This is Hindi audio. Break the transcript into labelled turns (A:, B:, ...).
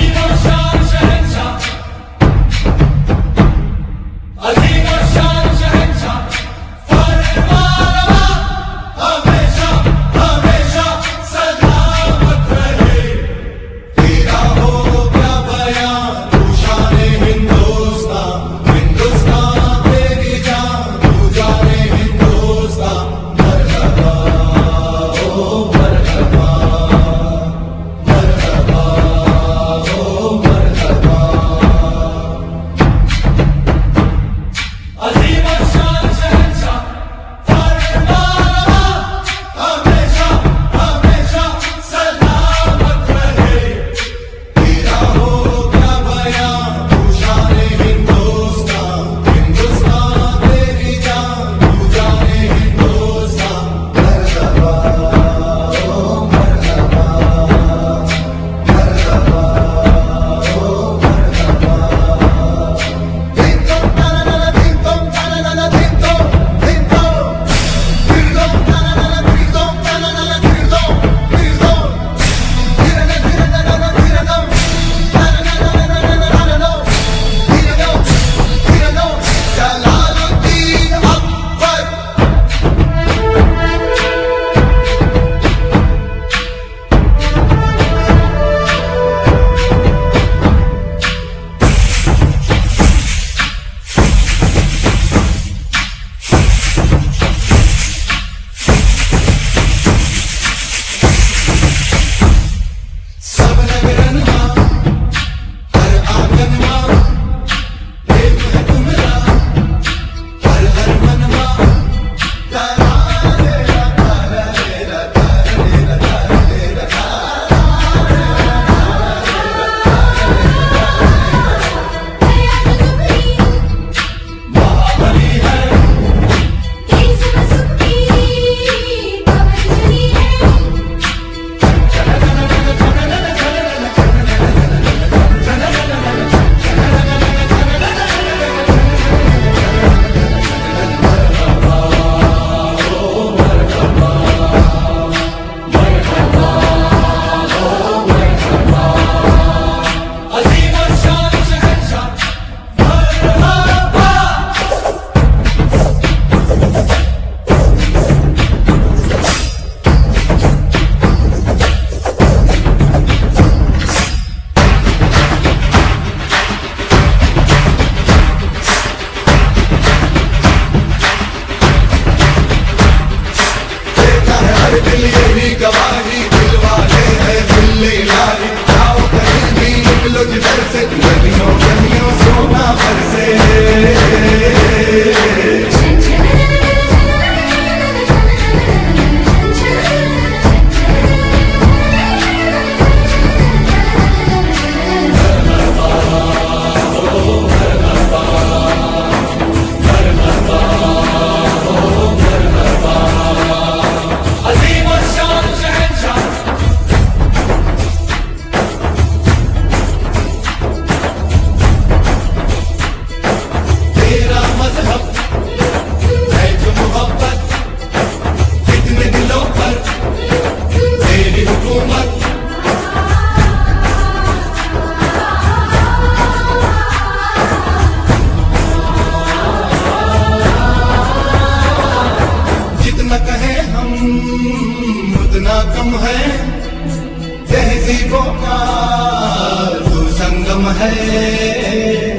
A: Amigos. कहे हम उतना कम है। तहजीबों का तो संगम है।